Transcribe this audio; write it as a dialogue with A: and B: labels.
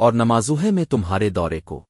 A: اور نمازوہے میں تمہارے دورے کو۔